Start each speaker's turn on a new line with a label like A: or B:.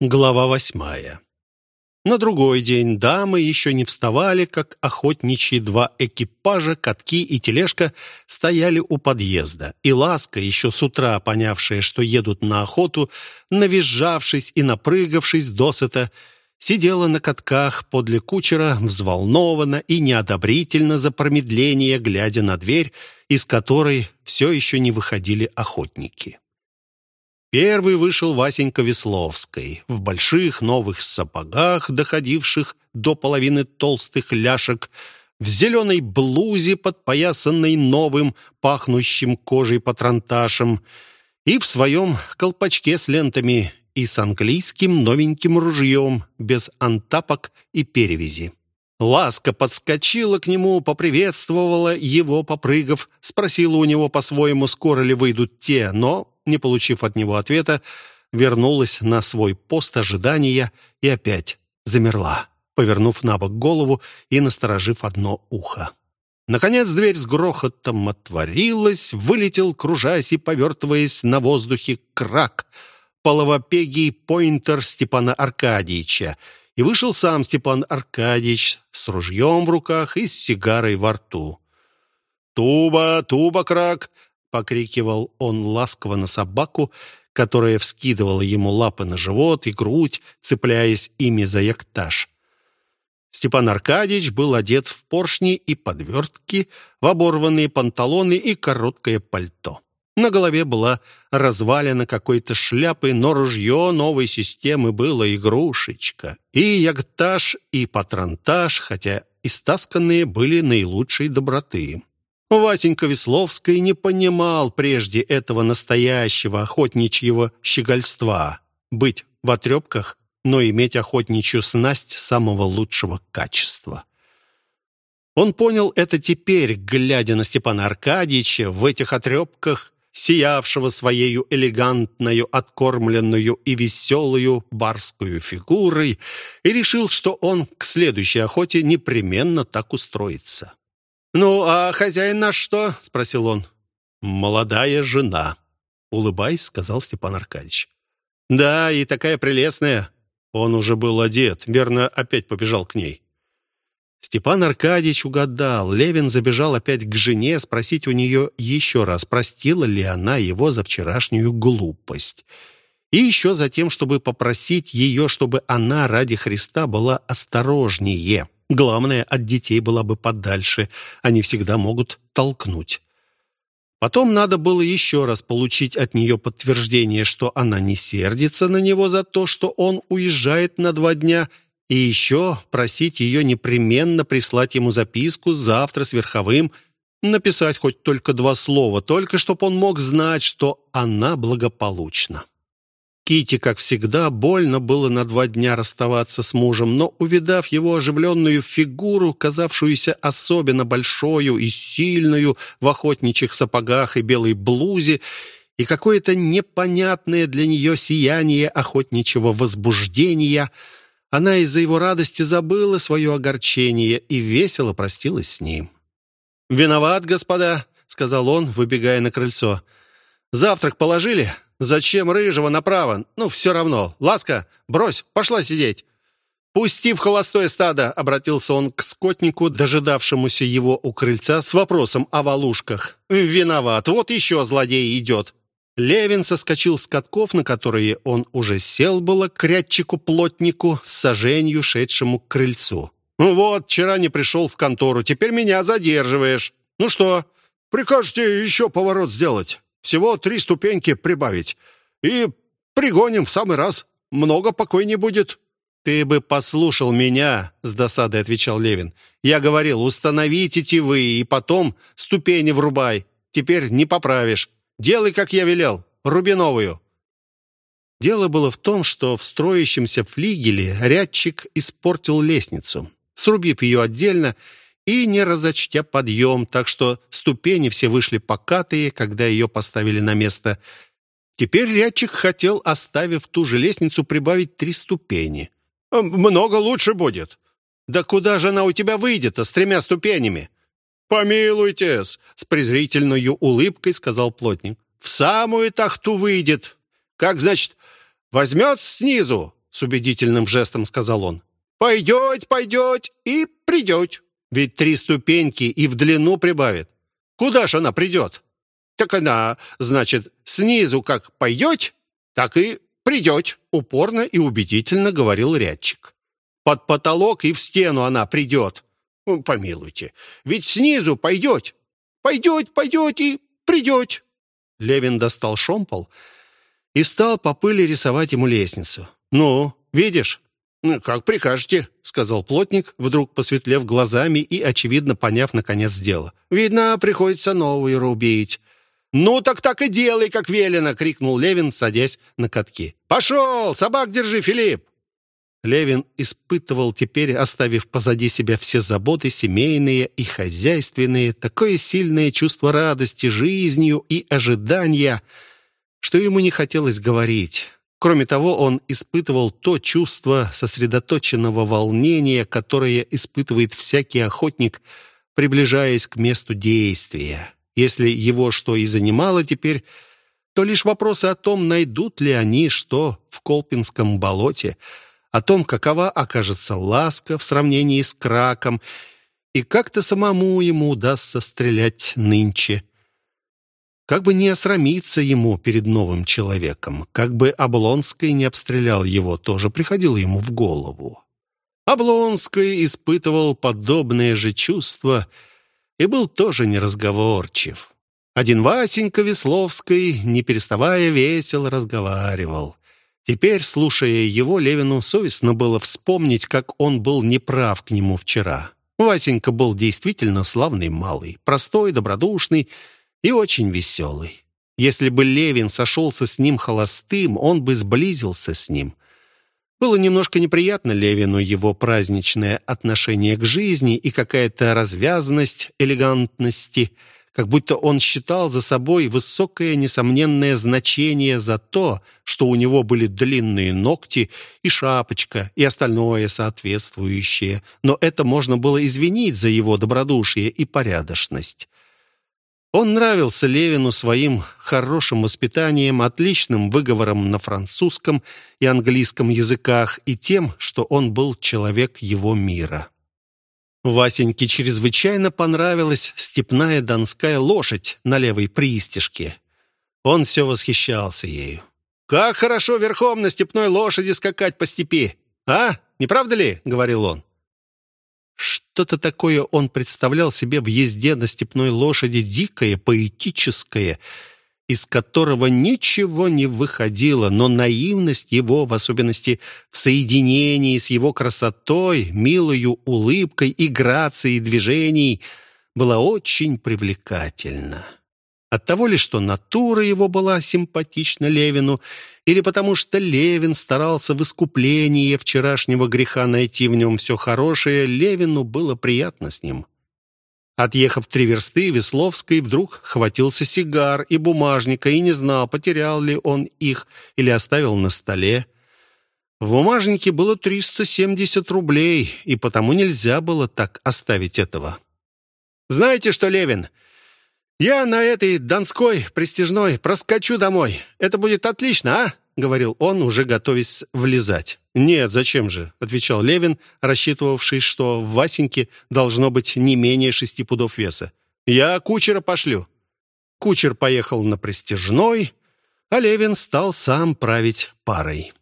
A: Глава восьмая. На другой день дамы еще не вставали, как охотничьи два экипажа, катки и тележка стояли у подъезда. И Ласка, еще с утра понявшая, что едут на охоту, навизжавшись и напрыгавшись досыта, сидела на катках подле кучера, взволнованно и неодобрительно за промедление, глядя на дверь, из которой все еще не выходили охотники. Первый вышел Васенька Весловской в больших новых сапогах, доходивших до половины толстых ляшек, в зеленой блузе, подпоясанной новым, пахнущим кожей патронташем, и в своем колпачке с лентами и с английским новеньким ружьем, без антапок и перевязи. Ласка подскочила к нему, поприветствовала его, попрыгав, спросила у него по-своему, скоро ли выйдут те, но не получив от него ответа, вернулась на свой пост ожидания и опять замерла, повернув на бок голову и насторожив одно ухо. Наконец дверь с грохотом отворилась, вылетел, кружась и повертываясь на воздухе, крак, половопегий поинтер Степана Аркадьевича, и вышел сам Степан Аркадьевич с ружьем в руках и с сигарой во рту. «Туба, туба, крак!» — покрикивал он ласково на собаку, которая вскидывала ему лапы на живот и грудь, цепляясь ими за яктаж. Степан Аркадьевич был одет в поршни и подвертки, в оборванные панталоны и короткое пальто. На голове была развалена какой-то шляпы, но ружье новой системы было игрушечка. И ягтаж, и патронтаж, хотя истасканные были наилучшей доброты. Васенька Весловский не понимал прежде этого настоящего охотничьего щегольства. Быть в отрепках, но иметь охотничью снасть самого лучшего качества. Он понял это теперь, глядя на Степана Аркадьевича в этих отрепках, сиявшего своею элегантную, откормленную и веселую барскую фигурой, и решил, что он к следующей охоте непременно так устроится. «Ну, а хозяин наш что?» — спросил он. «Молодая жена», — улыбаясь, сказал Степан Аркадьевич. «Да, и такая прелестная». Он уже был одет, верно, опять побежал к ней. Степан Аркадьевич угадал. Левин забежал опять к жене спросить у нее еще раз, простила ли она его за вчерашнюю глупость. И еще за тем, чтобы попросить ее, чтобы она ради Христа была осторожнее. Главное, от детей была бы подальше. Они всегда могут толкнуть. Потом надо было еще раз получить от нее подтверждение, что она не сердится на него за то, что он уезжает на два дня, и еще просить ее непременно прислать ему записку завтра с верховым, написать хоть только два слова, только чтобы он мог знать, что она благополучна. Кити, как всегда, больно было на два дня расставаться с мужем, но, увидав его оживленную фигуру, казавшуюся особенно большою и сильную в охотничьих сапогах и белой блузе, и какое-то непонятное для нее сияние охотничьего возбуждения, она из-за его радости забыла свое огорчение и весело простилась с ним. «Виноват, господа», — сказал он, выбегая на крыльцо. «Завтрак положили? Зачем рыжего направо? Ну, все равно. Ласка, брось, пошла сидеть. «Пусти в холостое стадо!» — обратился он к скотнику, дожидавшемуся его у крыльца, с вопросом о валушках. «Виноват, вот еще злодей идет!» Левин соскочил с катков, на которые он уже сел было, к рядчику-плотнику с саженью, шедшему к крыльцу. «Вот, вчера не пришел в контору, теперь меня задерживаешь. Ну что, прикажете еще поворот сделать?» Всего три ступеньки прибавить. И пригоним в самый раз. Много покой не будет». «Ты бы послушал меня», — с досадой отвечал Левин. «Я говорил, установи тетивы и потом ступени врубай. Теперь не поправишь. Делай, как я велел. Руби новую». Дело было в том, что в строящемся флигеле рядчик испортил лестницу. Срубив ее отдельно, и не разочтя подъем, так что ступени все вышли покатые, когда ее поставили на место. Теперь рядчик хотел, оставив ту же лестницу, прибавить три ступени. «Много лучше будет». «Да куда же она у тебя выйдет-то с тремя ступенями?» «Помилуйтесь!» — с презрительной улыбкой сказал плотник. «В самую тахту выйдет. Как, значит, возьмет снизу, с убедительным жестом сказал он. «Пойдете, пойдете и придете. Ведь три ступеньки и в длину прибавит. Куда ж она придет? Так она, значит, снизу как пойдете, так и придете», упорно и убедительно говорил рядчик. «Под потолок и в стену она придет. Помилуйте, ведь снизу пойдете. Пойдете, пойдете и придете». Левин достал шомпол и стал по пыли рисовать ему лестницу. «Ну, видишь?» «Ну, как прикажете», — сказал плотник, вдруг посветлев глазами и, очевидно, поняв, наконец, дело. «Видно, приходится новую рубить». «Ну, так так и делай, как велено!» — крикнул Левин, садясь на катки. «Пошел! Собак держи, Филипп!» Левин испытывал теперь, оставив позади себя все заботы семейные и хозяйственные, такое сильное чувство радости жизнью и ожидания, что ему не хотелось говорить. Кроме того, он испытывал то чувство сосредоточенного волнения, которое испытывает всякий охотник, приближаясь к месту действия. Если его что и занимало теперь, то лишь вопросы о том, найдут ли они что в Колпинском болоте, о том, какова окажется ласка в сравнении с краком, и как-то самому ему удастся стрелять нынче. Как бы не осрамиться ему перед новым человеком, как бы Облонский не обстрелял его, тоже приходило ему в голову. Облонский испытывал подобные же чувства и был тоже неразговорчив. Один Васенька Весловский, не переставая, весело разговаривал. Теперь, слушая его, Левину совестно было вспомнить, как он был неправ к нему вчера. Васенька был действительно славный малый, простой, добродушный, и очень веселый. Если бы Левин сошелся с ним холостым, он бы сблизился с ним. Было немножко неприятно Левину его праздничное отношение к жизни и какая-то развязанность элегантности, как будто он считал за собой высокое несомненное значение за то, что у него были длинные ногти и шапочка и остальное соответствующее, но это можно было извинить за его добродушие и порядочность. Он нравился Левину своим хорошим воспитанием, отличным выговором на французском и английском языках и тем, что он был человек его мира. Васеньке чрезвычайно понравилась степная донская лошадь на левой пристежке. Он все восхищался ею. «Как хорошо верхом на степной лошади скакать по степи! А, не правда ли?» — говорил он. Что-то такое он представлял себе в езде на степной лошади дикое, поэтическое, из которого ничего не выходило, но наивность его, в особенности в соединении с его красотой, милою улыбкой и грацией движений, была очень привлекательна. От того ли, что натура его была симпатична Левину, или потому что Левин старался в искуплении вчерашнего греха найти в нем все хорошее, Левину было приятно с ним. Отъехав три версты, Весловский вдруг хватился сигар и бумажника и не знал, потерял ли он их или оставил на столе. В бумажнике было 370 рублей, и потому нельзя было так оставить этого. «Знаете что, Левин, «Я на этой Донской престижной проскочу домой. Это будет отлично, а?» — говорил он, уже готовясь влезать. «Нет, зачем же?» — отвечал Левин, рассчитывавший, что в Васеньке должно быть не менее шести пудов веса. «Я кучера пошлю». Кучер поехал на престижной, а Левин стал сам править парой.